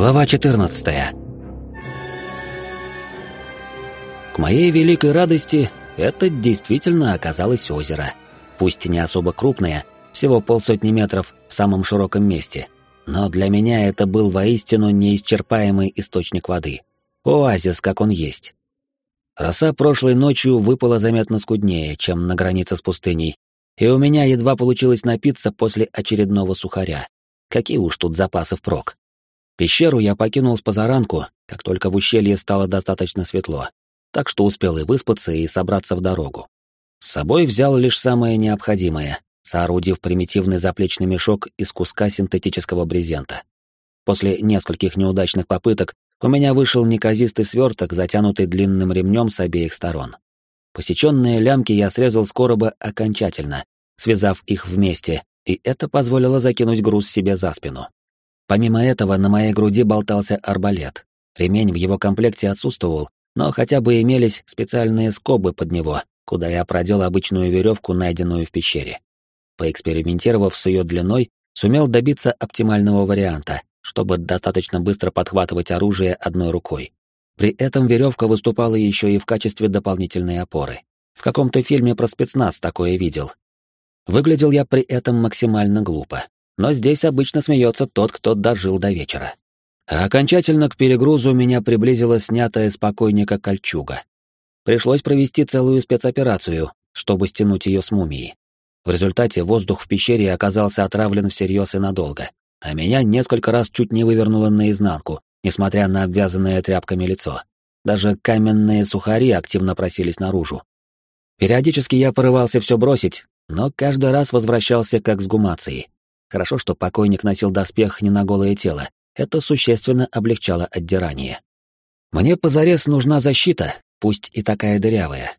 Глава 14. К моей великой радости, это действительно оказалось озеро. Пусть и не особо крупное, всего полсотни метров в самом широком месте, но для меня это был воистину неисчерпаемый источник воды. Оазис, как он есть. Роса прошлой ночью выпала заметно скуднее, чем на границе с пустыней, и у меня едва получилось напиться после очередного сухаря. Какие уж тут запасы впрок. Пещеру я покинул с позаранку, как только в ущелье стало достаточно светло, так что успел и выспаться, и собраться в дорогу. С собой взял лишь самое необходимое, соорудив примитивный заплечный мешок из куска синтетического брезента. После нескольких неудачных попыток у меня вышел неказистый сверток, затянутый длинным ремнем с обеих сторон. Посеченные лямки я срезал с короба окончательно, связав их вместе, и это позволило закинуть груз себе за спину. Помимо этого, на моей груди болтался арбалет. Ремень в его комплекте отсутствовал, но хотя бы имелись специальные скобы под него, куда я продел обычную веревку, найденную в пещере. Поэкспериментировав с ее длиной, сумел добиться оптимального варианта, чтобы достаточно быстро подхватывать оружие одной рукой. При этом веревка выступала еще и в качестве дополнительной опоры. В каком-то фильме про спецназ такое видел. Выглядел я при этом максимально глупо но здесь обычно смеется тот, кто дожил до вечера. А окончательно к перегрузу меня приблизила снятая с покойника кольчуга. Пришлось провести целую спецоперацию, чтобы стянуть ее с мумии. В результате воздух в пещере оказался отравлен всерьез и надолго, а меня несколько раз чуть не вывернуло наизнанку, несмотря на обвязанное тряпками лицо. Даже каменные сухари активно просились наружу. Периодически я порывался все бросить, но каждый раз возвращался к эксгумации. Хорошо, что покойник носил доспех не на голое тело. Это существенно облегчало отдирание. Мне позарез нужна защита, пусть и такая дырявая.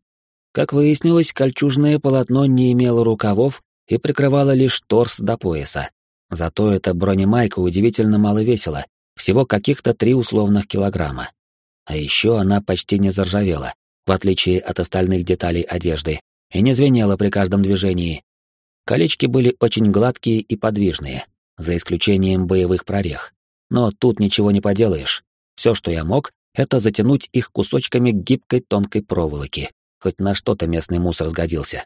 Как выяснилось, кольчужное полотно не имело рукавов и прикрывало лишь торс до пояса. Зато эта бронемайка удивительно мало весила, всего каких-то три условных килограмма. А еще она почти не заржавела, в отличие от остальных деталей одежды, и не звенела при каждом движении, Колечки были очень гладкие и подвижные, за исключением боевых прорех. Но тут ничего не поделаешь. Все, что я мог, это затянуть их кусочками гибкой тонкой проволоки. Хоть на что-то местный мусор сгодился.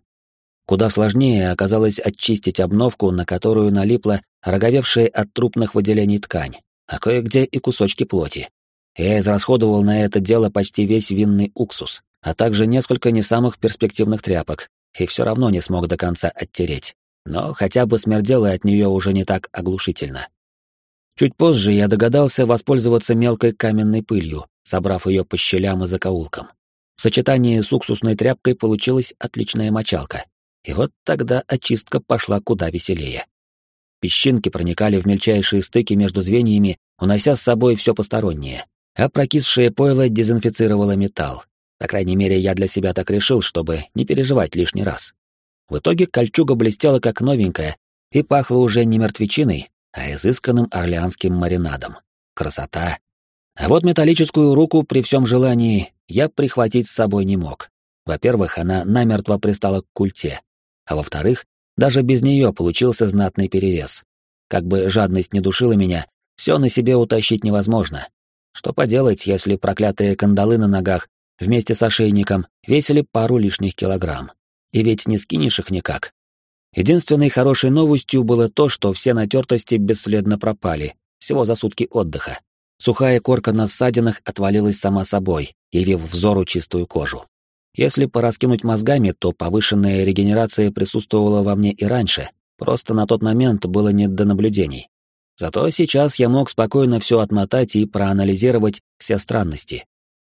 Куда сложнее оказалось очистить обновку, на которую налипла роговевшая от трупных выделений ткань, а кое-где и кусочки плоти. Я израсходовал на это дело почти весь винный уксус, а также несколько не самых перспективных тряпок, и все равно не смог до конца оттереть, но хотя бы смердело от нее уже не так оглушительно. Чуть позже я догадался воспользоваться мелкой каменной пылью, собрав ее по щелям и закоулкам. В сочетании с уксусной тряпкой получилась отличная мочалка. И вот тогда очистка пошла куда веселее. Песчинки проникали в мельчайшие стыки между звеньями, унося с собой все постороннее, а прокисшее пойло дезинфицировало металл, по крайней мере, я для себя так решил, чтобы не переживать лишний раз. В итоге кольчуга блестела как новенькая и пахла уже не мертвечиной, а изысканным орлеанским маринадом. Красота! А вот металлическую руку при всем желании я прихватить с собой не мог. Во-первых, она намертво пристала к культе, а во-вторых, даже без нее получился знатный перевес. Как бы жадность не душила меня, все на себе утащить невозможно. Что поделать, если проклятые кандалы на ногах вместе с ошейником весили пару лишних килограмм. И ведь не скинешь их никак. Единственной хорошей новостью было то, что все натертости бесследно пропали, всего за сутки отдыха. Сухая корка на ссадинах отвалилась сама собой, явив взору чистую кожу. Если пораскинуть мозгами, то повышенная регенерация присутствовала во мне и раньше, просто на тот момент было не до наблюдений. Зато сейчас я мог спокойно все отмотать и проанализировать все странности.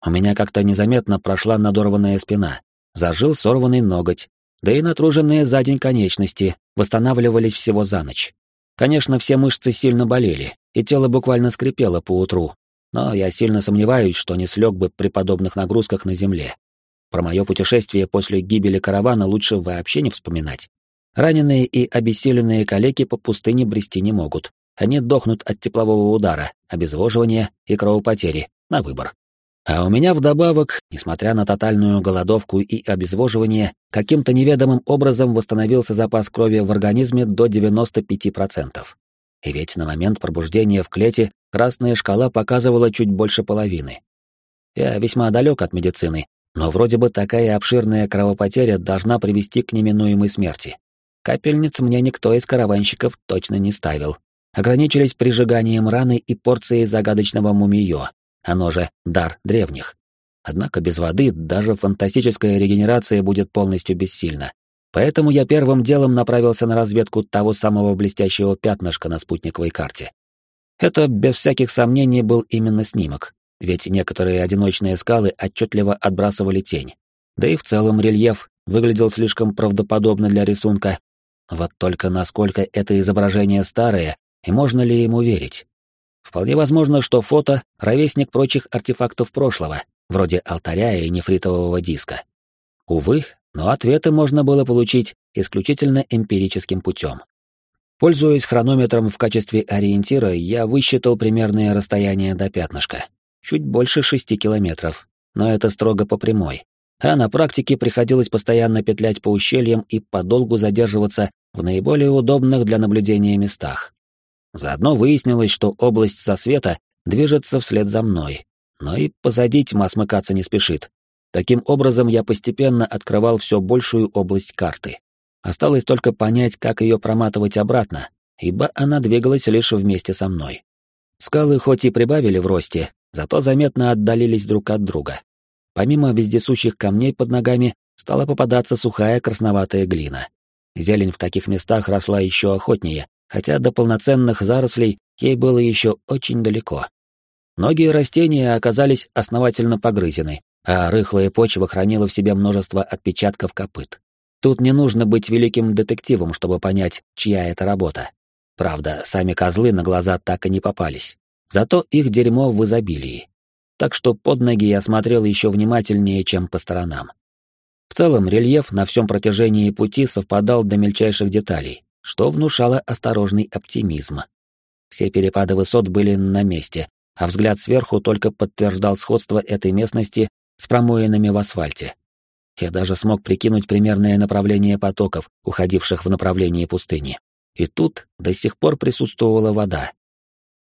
У меня как-то незаметно прошла надорванная спина, зажил сорванный ноготь, да и натруженные за день конечности восстанавливались всего за ночь. Конечно, все мышцы сильно болели, и тело буквально скрипело по утру, но я сильно сомневаюсь, что не слег бы при подобных нагрузках на земле. Про мое путешествие после гибели каравана лучше вообще не вспоминать. Раненые и обессиленные калеки по пустыне брести не могут. Они дохнут от теплового удара, обезвоживания и кровопотери, на выбор. А у меня вдобавок, несмотря на тотальную голодовку и обезвоживание, каким-то неведомым образом восстановился запас крови в организме до 95%. И ведь на момент пробуждения в клете красная шкала показывала чуть больше половины. Я весьма далек от медицины, но вроде бы такая обширная кровопотеря должна привести к неминуемой смерти. Капельниц мне никто из караванщиков точно не ставил. Ограничились прижиганием раны и порцией загадочного мумиё, оно же дар древних. Однако без воды даже фантастическая регенерация будет полностью бессильна. Поэтому я первым делом направился на разведку того самого блестящего пятнышка на спутниковой карте. Это, без всяких сомнений, был именно снимок, ведь некоторые одиночные скалы отчетливо отбрасывали тень. Да и в целом рельеф выглядел слишком правдоподобно для рисунка. Вот только насколько это изображение старое, и можно ли ему верить? Вполне возможно, что фото — ровесник прочих артефактов прошлого, вроде алтаря и нефритового диска. Увы, но ответы можно было получить исключительно эмпирическим путем. Пользуясь хронометром в качестве ориентира, я высчитал примерное расстояние до пятнышка. Чуть больше шести километров, но это строго по прямой. А на практике приходилось постоянно петлять по ущельям и подолгу задерживаться в наиболее удобных для наблюдения местах. Заодно выяснилось, что область засвета движется вслед за мной, но и позади тьма смыкаться не спешит. Таким образом, я постепенно открывал все большую область карты. Осталось только понять, как ее проматывать обратно, ибо она двигалась лишь вместе со мной. Скалы хоть и прибавили в росте, зато заметно отдалились друг от друга. Помимо вездесущих камней под ногами, стала попадаться сухая красноватая глина. Зелень в таких местах росла еще охотнее, хотя до полноценных зарослей ей было еще очень далеко. Многие растения оказались основательно погрызены, а рыхлая почва хранила в себе множество отпечатков копыт. Тут не нужно быть великим детективом, чтобы понять, чья это работа. Правда, сами козлы на глаза так и не попались. Зато их дерьмо в изобилии. Так что под ноги я смотрел еще внимательнее, чем по сторонам. В целом, рельеф на всем протяжении пути совпадал до мельчайших деталей, что внушало осторожный оптимизм. Все перепады высот были на месте, а взгляд сверху только подтверждал сходство этой местности с промоинами в асфальте. Я даже смог прикинуть примерное направление потоков, уходивших в направлении пустыни. И тут до сих пор присутствовала вода.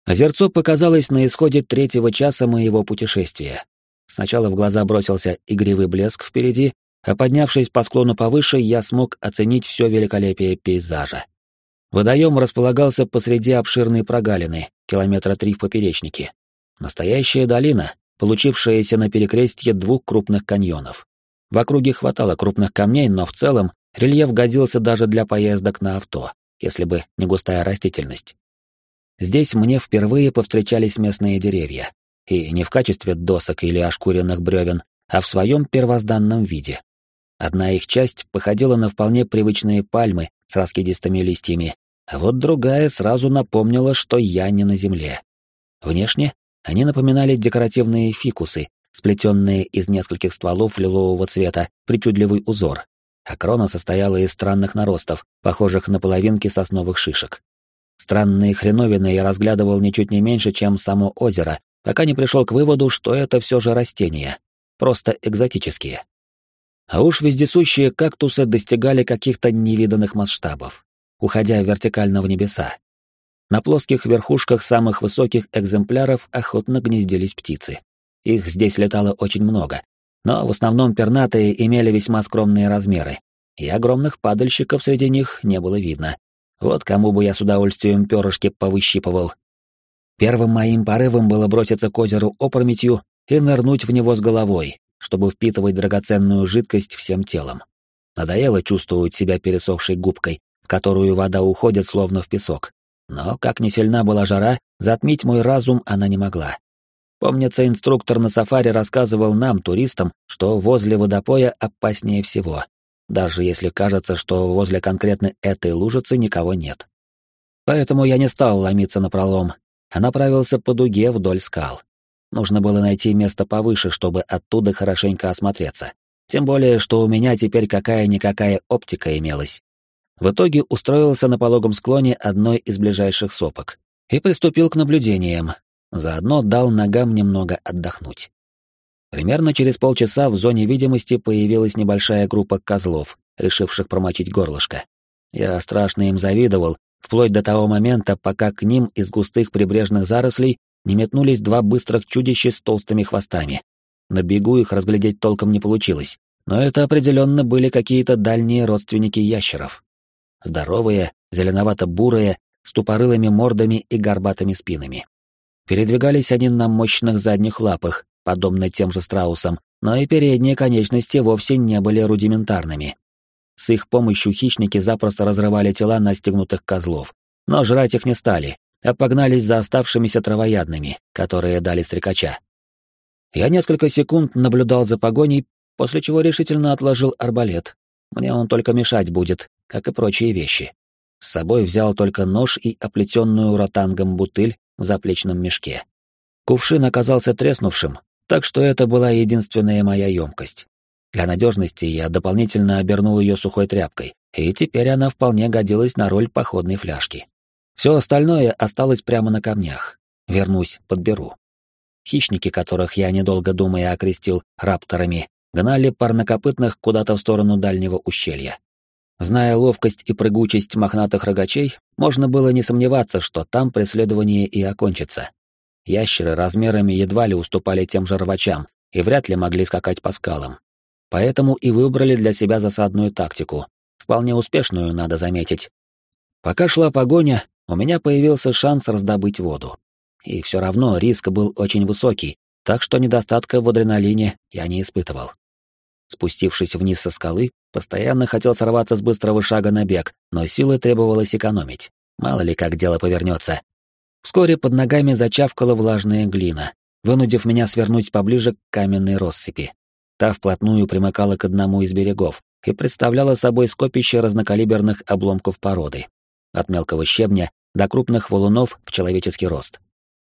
Озерцо показалось на исходе третьего часа моего путешествия. Сначала в глаза бросился игривый блеск впереди, а поднявшись по склону повыше, я смог оценить все великолепие пейзажа. Водоем располагался посреди обширной прогалины, километра три в поперечнике. Настоящая долина, получившаяся на перекрестье двух крупных каньонов. В округе хватало крупных камней, но в целом рельеф годился даже для поездок на авто, если бы не густая растительность. Здесь мне впервые повстречались местные деревья, и не в качестве досок или ошкуренных бревен, а в своем первозданном виде. Одна их часть походила на вполне привычные пальмы с раскидистыми листьями, а вот другая сразу напомнила, что я не на земле. Внешне они напоминали декоративные фикусы, сплетенные из нескольких стволов лилового цвета, причудливый узор, а крона состояла из странных наростов, похожих на половинки сосновых шишек. Странные хреновины я разглядывал ничуть не меньше, чем само озеро, пока не пришел к выводу, что это все же растения, просто экзотические. А уж вездесущие кактусы достигали каких-то невиданных масштабов, уходя вертикально в небеса. На плоских верхушках самых высоких экземпляров охотно гнездились птицы. Их здесь летало очень много, но в основном пернатые имели весьма скромные размеры, и огромных падальщиков среди них не было видно. Вот кому бы я с удовольствием перышки повыщипывал. Первым моим порывом было броситься к озеру опрометью и нырнуть в него с головой, чтобы впитывать драгоценную жидкость всем телом. Надоело чувствовать себя пересохшей губкой, в которую вода уходит словно в песок. Но, как ни сильна была жара, затмить мой разум она не могла. Помнится, инструктор на сафари рассказывал нам, туристам, что возле водопоя опаснее всего, даже если кажется, что возле конкретно этой лужицы никого нет. Поэтому я не стал ломиться на пролом, а направился по дуге вдоль скал. Нужно было найти место повыше, чтобы оттуда хорошенько осмотреться. Тем более, что у меня теперь какая-никакая оптика имелась. В итоге устроился на пологом склоне одной из ближайших сопок и приступил к наблюдениям, заодно дал ногам немного отдохнуть. Примерно через полчаса в зоне видимости появилась небольшая группа козлов, решивших промочить горлышко. Я страшно им завидовал, вплоть до того момента, пока к ним из густых прибрежных зарослей не метнулись два быстрых чудища с толстыми хвостами. На бегу их разглядеть толком не получилось, но это определенно были какие-то дальние родственники ящеров. Здоровые, зеленовато-бурые, с тупорылыми мордами и горбатыми спинами. Передвигались они на мощных задних лапах, подобно тем же страусам, но и передние конечности вовсе не были рудиментарными. С их помощью хищники запросто разрывали тела настигнутых козлов, но жрать их не стали, а погнались за оставшимися травоядными, которые дали стрекача. Я несколько секунд наблюдал за погоней, после чего решительно отложил арбалет. Мне он только мешать будет, как и прочие вещи. С собой взял только нож и оплетенную ротангом бутыль в заплечном мешке. Кувшин оказался треснувшим, так что это была единственная моя емкость. Для надежности я дополнительно обернул ее сухой тряпкой, и теперь она вполне годилась на роль походной фляжки. Все остальное осталось прямо на камнях. Вернусь, подберу. Хищники, которых я, недолго думая, окрестил рапторами, гнали парнокопытных куда-то в сторону дальнего ущелья. Зная ловкость и прыгучесть мохнатых рогачей, можно было не сомневаться, что там преследование и окончится. Ящеры размерами едва ли уступали тем же рвачам и вряд ли могли скакать по скалам. Поэтому и выбрали для себя засадную тактику, вполне успешную, надо заметить. Пока шла погоня, у меня появился шанс раздобыть воду. И все равно риск был очень высокий, так что недостатка в адреналине я не испытывал. Спустившись вниз со скалы, постоянно хотел сорваться с быстрого шага на бег, но силы требовалось экономить. Мало ли как дело повернется. Вскоре под ногами зачавкала влажная глина, вынудив меня свернуть поближе к каменной россыпи. Та вплотную примыкала к одному из берегов и представляла собой скопище разнокалиберных обломков породы. От мелкого щебня до крупных валунов в человеческий рост.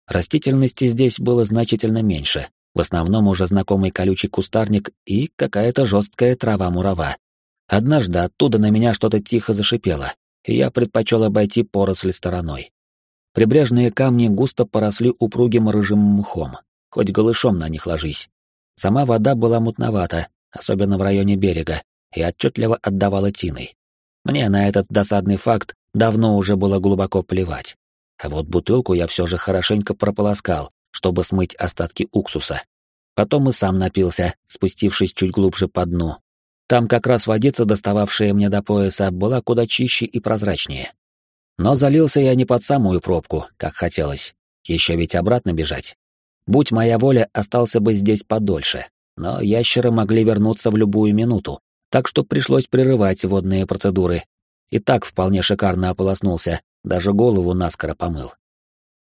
Растительности здесь было значительно меньше, в основном уже знакомый колючий кустарник и какая-то жесткая трава-мурава. Однажды оттуда на меня что-то тихо зашипело, и я предпочел обойти поросли стороной. Прибрежные камни густо поросли упругим рыжим мхом, хоть голышом на них ложись. Сама вода была мутновата, особенно в районе берега, и отчетливо отдавала тиной. Мне на этот досадный факт давно уже было глубоко плевать. А вот бутылку я все же хорошенько прополоскал, чтобы смыть остатки уксуса. Потом и сам напился, спустившись чуть глубже по дну. Там как раз водица, достававшая мне до пояса, была куда чище и прозрачнее. Но залился я не под самую пробку, как хотелось. Еще ведь обратно бежать. Будь моя воля, остался бы здесь подольше. Но ящеры могли вернуться в любую минуту, так что пришлось прерывать водные процедуры. И так вполне шикарно ополоснулся, даже голову наскоро помыл.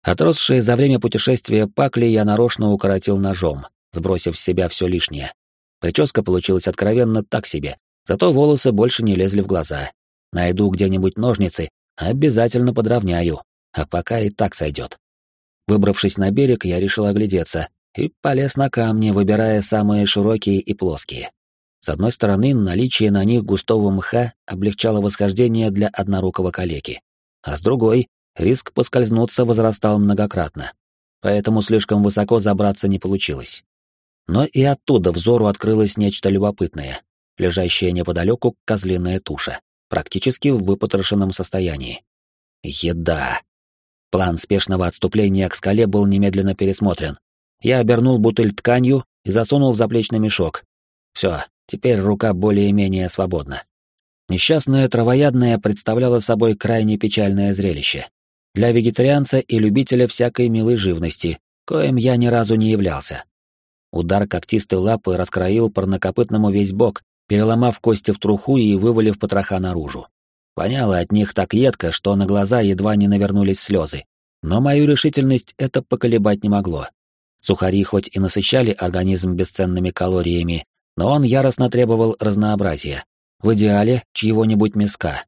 Отросшие за время путешествия пакли я нарочно укоротил ножом, сбросив с себя все лишнее. Прическа получилась откровенно так себе, зато волосы больше не лезли в глаза. Найду где-нибудь ножницы, обязательно подровняю, а пока и так сойдет. Выбравшись на берег, я решил оглядеться и полез на камни, выбирая самые широкие и плоские. С одной стороны, наличие на них густого мха облегчало восхождение для однорукого калеки, а с другой риск поскользнуться возрастал многократно, поэтому слишком высоко забраться не получилось. Но и оттуда взору открылось нечто любопытное, лежащее неподалеку козлиная туша, практически в выпотрошенном состоянии. Еда. План спешного отступления к скале был немедленно пересмотрен. Я обернул бутыль тканью и засунул в заплечный мешок. Все, теперь рука более-менее свободна. Несчастная травоядная представляла собой крайне печальное зрелище для вегетарианца и любителя всякой милой живности, коим я ни разу не являлся. Удар когтистой лапы раскроил парнокопытному весь бок, переломав кости в труху и вывалив потроха наружу. Воняло от них так едко, что на глаза едва не навернулись слезы. Но мою решительность это поколебать не могло. Сухари хоть и насыщали организм бесценными калориями, но он яростно требовал разнообразия. В идеале чьего-нибудь мяска,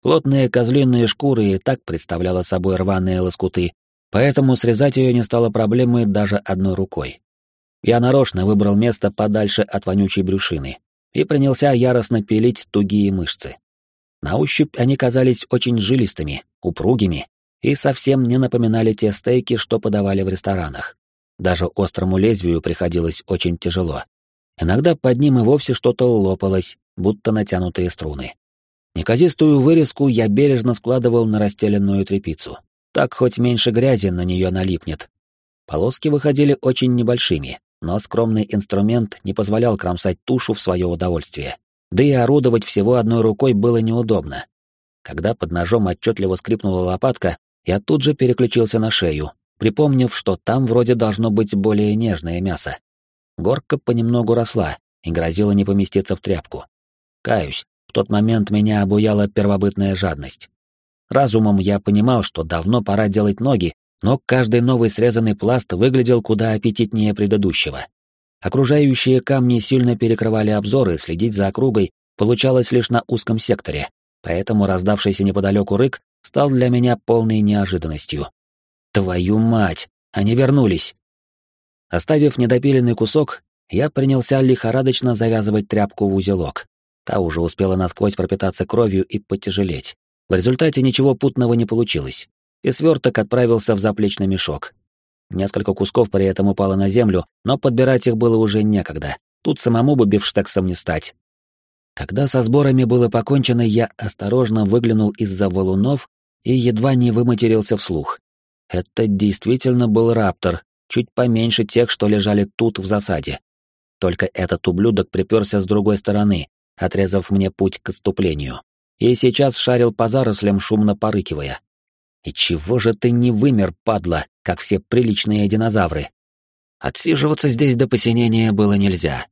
Плотные козлиные шкуры и так представляла собой рваные лоскуты, поэтому срезать ее не стало проблемой даже одной рукой. Я нарочно выбрал место подальше от вонючей брюшины и принялся яростно пилить тугие мышцы. На ощупь они казались очень жилистыми, упругими и совсем не напоминали те стейки, что подавали в ресторанах. Даже острому лезвию приходилось очень тяжело. Иногда под ним и вовсе что-то лопалось, будто натянутые струны. Неказистую вырезку я бережно складывал на расстеленную тряпицу. Так хоть меньше грязи на нее налипнет. Полоски выходили очень небольшими, но скромный инструмент не позволял кромсать тушу в свое удовольствие. Да и орудовать всего одной рукой было неудобно. Когда под ножом отчетливо скрипнула лопатка, я тут же переключился на шею, припомнив, что там вроде должно быть более нежное мясо. Горка понемногу росла и грозила не поместиться в тряпку. Каюсь, в тот момент меня обуяла первобытная жадность. Разумом я понимал, что давно пора делать ноги, но каждый новый срезанный пласт выглядел куда аппетитнее предыдущего. Окружающие камни сильно перекрывали обзоры, следить за округой получалось лишь на узком секторе, поэтому раздавшийся неподалеку рык стал для меня полной неожиданностью. Твою мать, они вернулись. Оставив недопиленный кусок, я принялся лихорадочно завязывать тряпку в узелок. Та уже успела насквозь пропитаться кровью и потяжелеть. В результате ничего путного не получилось, и сверток отправился в заплечный мешок. Несколько кусков при этом упало на землю, но подбирать их было уже некогда. Тут самому бы бифштексом не стать. Когда со сборами было покончено, я осторожно выглянул из-за валунов и едва не выматерился вслух. Это действительно был раптор, чуть поменьше тех, что лежали тут в засаде. Только этот ублюдок приперся с другой стороны, отрезав мне путь к отступлению. И сейчас шарил по зарослям, шумно порыкивая. «И чего же ты не вымер, падла, как все приличные динозавры?» Отсиживаться здесь до посинения было нельзя.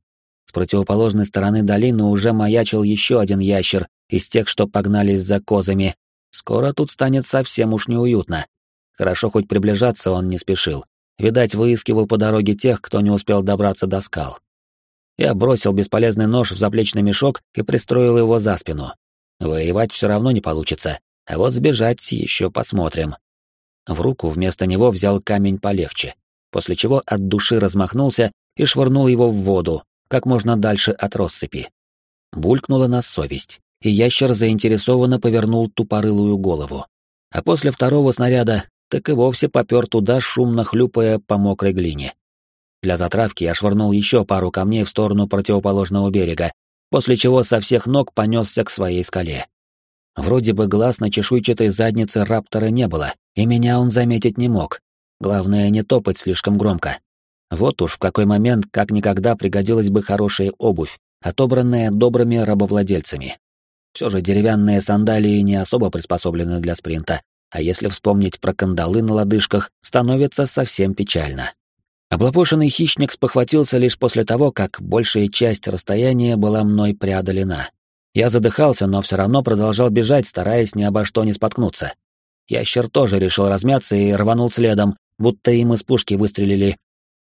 С противоположной стороны долины уже маячил еще один ящер из тех, что погнались за козами. Скоро тут станет совсем уж неуютно. Хорошо хоть приближаться он не спешил. Видать, выискивал по дороге тех, кто не успел добраться до скал. Я бросил бесполезный нож в заплечный мешок и пристроил его за спину. Воевать все равно не получится, а вот сбежать еще посмотрим. В руку вместо него взял камень полегче, после чего от души размахнулся и швырнул его в воду, как можно дальше от россыпи. Булькнула на совесть, и ящер заинтересованно повернул тупорылую голову. А после второго снаряда так и вовсе попер туда, шумно хлюпая по мокрой глине. Для затравки я швырнул еще пару камней в сторону противоположного берега, после чего со всех ног понесся к своей скале. Вроде бы глаз на чешуйчатой заднице раптора не было, и меня он заметить не мог. Главное, не топать слишком громко. Вот уж в какой момент как никогда пригодилась бы хорошая обувь, отобранная добрыми рабовладельцами. Все же деревянные сандалии не особо приспособлены для спринта, а если вспомнить про кандалы на лодыжках, становится совсем печально. Облапошенный хищник спохватился лишь после того, как большая часть расстояния была мной преодолена. Я задыхался, но все равно продолжал бежать, стараясь ни обо что не споткнуться. Ящер тоже решил размяться и рванул следом, будто им из пушки выстрелили.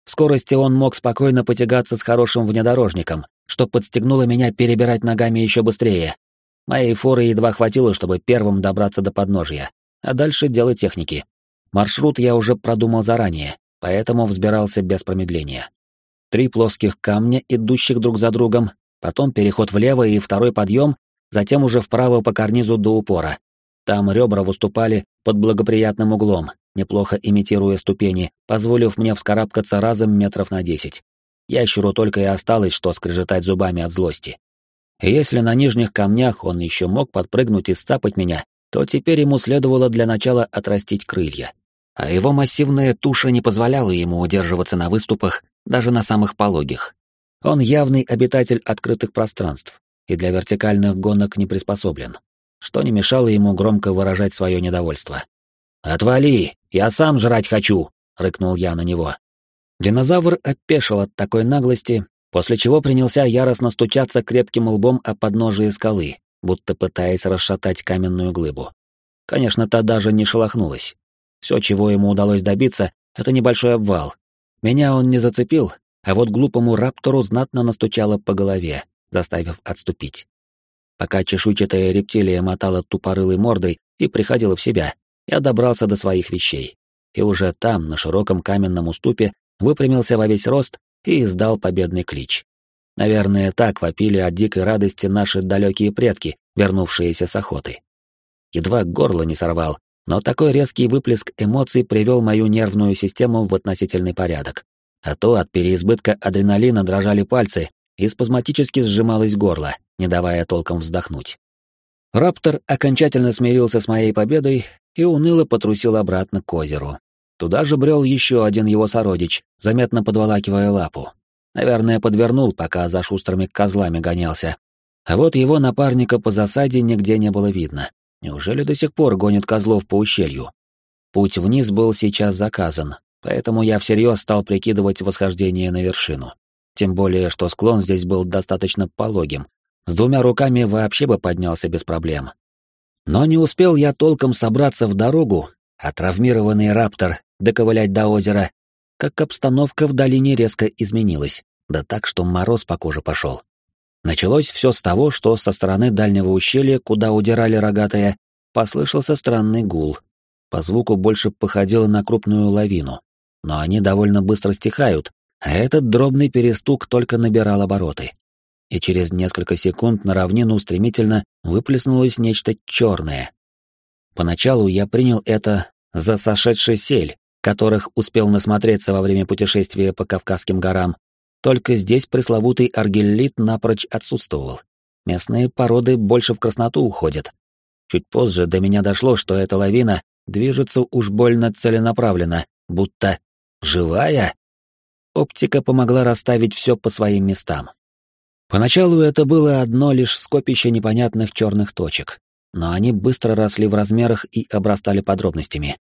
В скорости он мог спокойно потягаться с хорошим внедорожником, что подстегнуло меня перебирать ногами еще быстрее. Моей форы едва хватило, чтобы первым добраться до подножья а дальше дело техники. Маршрут я уже продумал заранее, поэтому взбирался без промедления. Три плоских камня, идущих друг за другом, потом переход влево и второй подъем, затем уже вправо по карнизу до упора. Там ребра выступали под благоприятным углом, неплохо имитируя ступени, позволив мне вскарабкаться разом метров на десять. Ящеру только и осталось, что скрежетать зубами от злости. Если на нижних камнях он еще мог подпрыгнуть и сцапать меня, то теперь ему следовало для начала отрастить крылья. А его массивная туша не позволяла ему удерживаться на выступах, даже на самых пологих. Он явный обитатель открытых пространств и для вертикальных гонок не приспособлен, что не мешало ему громко выражать свое недовольство. «Отвали! Я сам жрать хочу!» — рыкнул я на него. Динозавр опешил от такой наглости, после чего принялся яростно стучаться крепким лбом о подножие скалы, будто пытаясь расшатать каменную глыбу. Конечно, та даже не шелохнулась. Все, чего ему удалось добиться, это небольшой обвал. Меня он не зацепил, а вот глупому раптору знатно настучало по голове, заставив отступить. Пока чешуйчатая рептилия мотала тупорылой мордой и приходила в себя, я добрался до своих вещей. И уже там, на широком каменном уступе, выпрямился во весь рост и издал победный клич. Наверное, так вопили от дикой радости наши далекие предки, вернувшиеся с охоты. Едва горло не сорвал, но такой резкий выплеск эмоций привел мою нервную систему в относительный порядок. А то от переизбытка адреналина дрожали пальцы и спазматически сжималось горло, не давая толком вздохнуть. Раптор окончательно смирился с моей победой и уныло потрусил обратно к озеру. Туда же брел еще один его сородич, заметно подволакивая лапу. Наверное, подвернул, пока за шустрыми козлами гонялся. А вот его напарника по засаде нигде не было видно. Неужели до сих пор гонит козлов по ущелью? Путь вниз был сейчас заказан, поэтому я всерьез стал прикидывать восхождение на вершину. Тем более, что склон здесь был достаточно пологим. С двумя руками вообще бы поднялся без проблем. Но не успел я толком собраться в дорогу, а травмированный раптор доковылять до озера, как обстановка в долине резко изменилась, да так, что мороз по коже пошел. Началось все с того, что со стороны дальнего ущелья, куда удирали рогатые, послышался странный гул. По звуку больше походило на крупную лавину, но они довольно быстро стихают, а этот дробный перестук только набирал обороты. И через несколько секунд на равнину стремительно выплеснулось нечто черное. Поначалу я принял это за сошедший сель, которых успел насмотреться во время путешествия по Кавказским горам. Только здесь пресловутый аргеллит напрочь отсутствовал. Местные породы больше в красноту уходят. Чуть позже до меня дошло, что эта лавина движется уж больно целенаправленно, будто живая. Оптика помогла расставить все по своим местам. Поначалу это было одно лишь скопище непонятных черных точек, но они быстро росли в размерах и обрастали подробностями.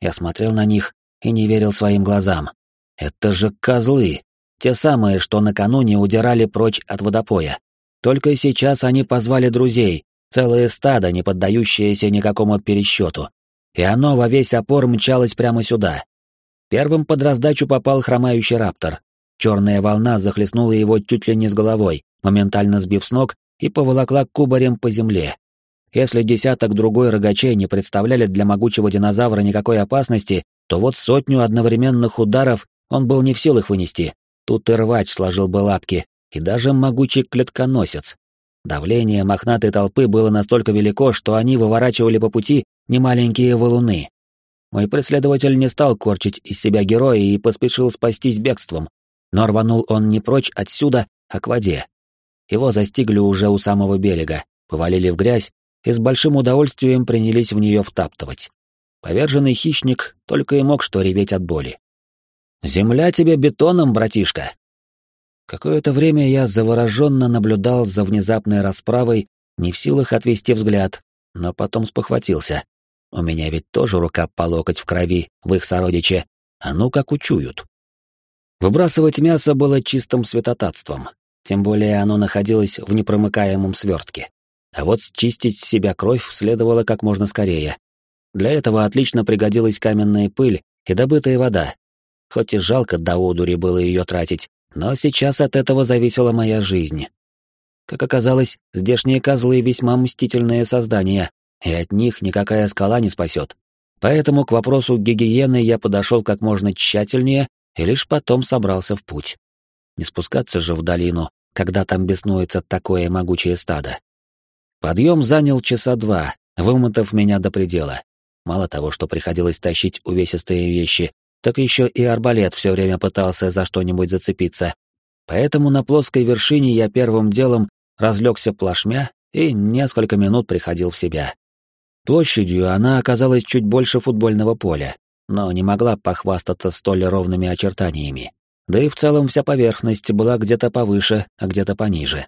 Я смотрел на них и не верил своим глазам. Это же козлы, те самые, что накануне удирали прочь от водопоя. Только сейчас они позвали друзей, целое стадо, не поддающееся никакому пересчету. И оно во весь опор мчалось прямо сюда. Первым под раздачу попал хромающий раптор. Черная волна захлестнула его чуть ли не с головой, моментально сбив с ног и поволокла кубарем по земле. Если десяток другой рогачей не представляли для могучего динозавра никакой опасности, то вот сотню одновременных ударов он был не в силах вынести. Тут и рвач сложил бы лапки, и даже могучий клетконосец. Давление мохнатой толпы было настолько велико, что они выворачивали по пути немаленькие валуны. Мой преследователь не стал корчить из себя героя и поспешил спастись бегством, но рванул он не прочь отсюда, а к воде. Его застигли уже у самого берега, повалили в грязь и с большим удовольствием принялись в нее втаптывать. Поверженный хищник только и мог что реветь от боли. «Земля тебе бетоном, братишка!» Какое-то время я завороженно наблюдал за внезапной расправой, не в силах отвести взгляд, но потом спохватился. У меня ведь тоже рука по локоть в крови, в их сородиче, а ну как учуют. Выбрасывать мясо было чистым святотатством, тем более оно находилось в непромыкаемом свертке. А вот счистить с себя кровь следовало как можно скорее. Для этого отлично пригодилась каменная пыль и добытая вода. Хоть и жалко до одури было ее тратить, но сейчас от этого зависела моя жизнь. Как оказалось, здешние козлы весьма мстительные создания, и от них никакая скала не спасет. Поэтому к вопросу гигиены я подошел как можно тщательнее и лишь потом собрался в путь. Не спускаться же в долину, когда там беснуется такое могучее стадо. Подъем занял часа два, вымотав меня до предела. Мало того, что приходилось тащить увесистые вещи, так еще и арбалет все время пытался за что-нибудь зацепиться. Поэтому на плоской вершине я первым делом разлегся плашмя и несколько минут приходил в себя. Площадью она оказалась чуть больше футбольного поля, но не могла похвастаться столь ровными очертаниями. Да и в целом вся поверхность была где-то повыше, а где-то пониже.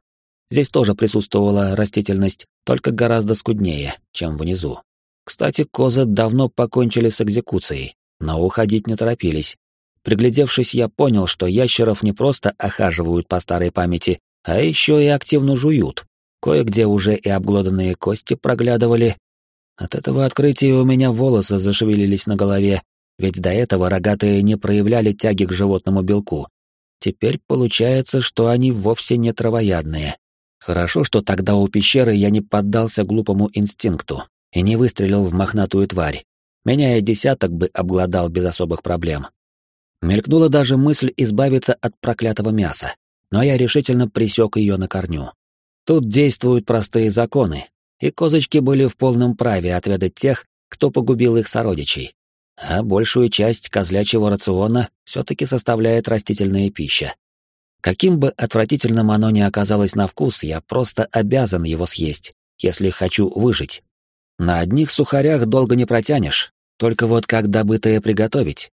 Здесь тоже присутствовала растительность, только гораздо скуднее, чем внизу. Кстати, козы давно покончили с экзекуцией, но уходить не торопились. Приглядевшись, я понял, что ящеров не просто охаживают по старой памяти, а еще и активно жуют. Кое-где уже и обглоданные кости проглядывали. От этого открытия у меня волосы зашевелились на голове, ведь до этого рогатые не проявляли тяги к животному белку. Теперь получается, что они вовсе не травоядные. Хорошо, что тогда у пещеры я не поддался глупому инстинкту и не выстрелил в мохнатую тварь. Меня и десяток бы обглодал без особых проблем. Мелькнула даже мысль избавиться от проклятого мяса, но я решительно присек ее на корню. Тут действуют простые законы, и козочки были в полном праве отведать тех, кто погубил их сородичей. А большую часть козлячьего рациона все-таки составляет растительная пища. Каким бы отвратительным оно ни оказалось на вкус, я просто обязан его съесть. если хочу выжить. На одних сухарях долго не протянешь, только вот как добытое приготовить.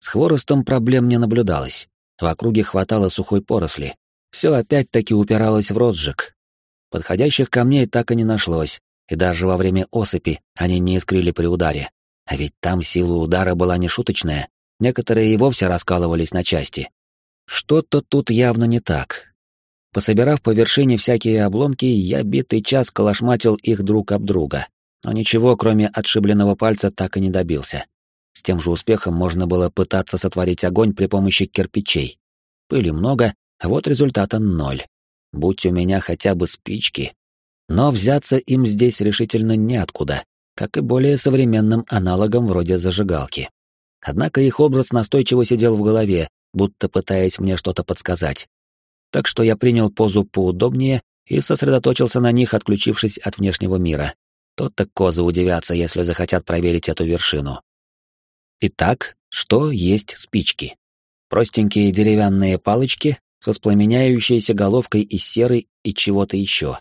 С хворостом проблем не наблюдалось. В округе хватало сухой поросли. Все опять-таки упиралось в розжиг. Подходящих камней так и не нашлось, и даже во время осыпи они не искрили при ударе. А ведь там сила удара была нешуточная, некоторые и вовсе раскалывались на части. Что-то тут явно не так. Пособирав по вершине всякие обломки, я битый час колошматил их друг об друга, но ничего, кроме отшибленного пальца, так и не добился. С тем же успехом можно было пытаться сотворить огонь при помощи кирпичей. Пыли много, а вот результата ноль. Будь у меня хотя бы спички. Но взяться им здесь решительно неоткуда, как и более современным аналогом вроде зажигалки. Однако их образ настойчиво сидел в голове, будто пытаясь мне что-то подсказать. Так что я принял позу поудобнее и сосредоточился на них, отключившись от внешнего мира. Тот-то козы удивятся, если захотят проверить эту вершину. Итак, что есть спички? Простенькие деревянные палочки с воспламеняющейся головкой из серы и чего-то еще.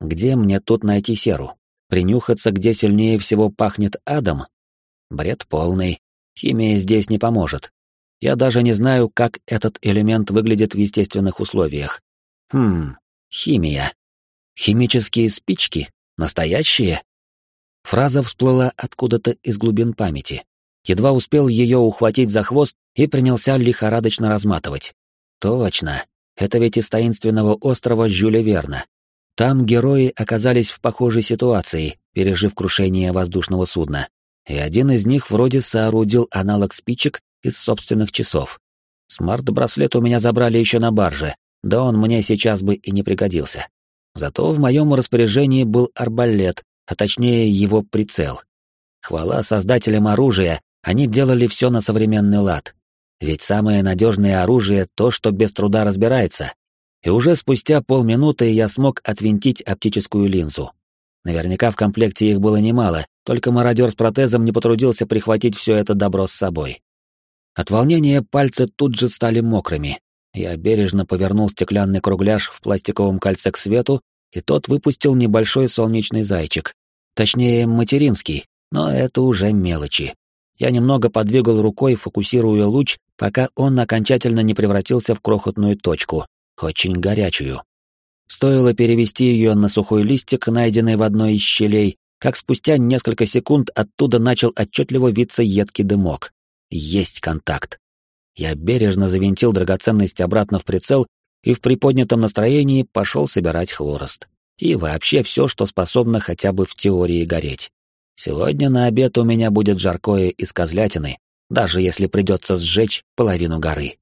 Где мне тут найти серу? Принюхаться, где сильнее всего пахнет адом? Бред полный. Химия здесь не поможет. Я даже не знаю, как этот элемент выглядит в естественных условиях. Хм, химия. Химические спички? Настоящие? Фраза всплыла откуда-то из глубин памяти. Едва успел ее ухватить за хвост и принялся лихорадочно разматывать. Точно. Это ведь из таинственного острова Жюля Верна. Там герои оказались в похожей ситуации, пережив крушение воздушного судна. И один из них вроде соорудил аналог спичек из собственных часов. Смарт-браслет у меня забрали еще на барже, да он мне сейчас бы и не пригодился. Зато в моем распоряжении был арбалет, а точнее его прицел. Хвала создателям оружия, они делали все на современный лад. Ведь самое надежное оружие — то, что без труда разбирается, и уже спустя полминуты я смог отвинтить оптическую линзу. Наверняка в комплекте их было немало, только мародер с протезом не потрудился прихватить все это добро с собой. От волнения пальцы тут же стали мокрыми. Я бережно повернул стеклянный кругляш в пластиковом кольце к свету, и тот выпустил небольшой солнечный зайчик. Точнее, материнский, но это уже мелочи. Я немного подвигал рукой, фокусируя луч, пока он окончательно не превратился в крохотную точку, очень горячую. Стоило перевести ее на сухой листик, найденный в одной из щелей, как спустя несколько секунд оттуда начал отчетливо виться едкий дымок. Есть контакт. Я бережно завинтил драгоценность обратно в прицел и в приподнятом настроении пошел собирать хворост. И вообще все, что способно хотя бы в теории гореть. Сегодня на обед у меня будет жаркое из козлятины, даже если придется сжечь половину горы.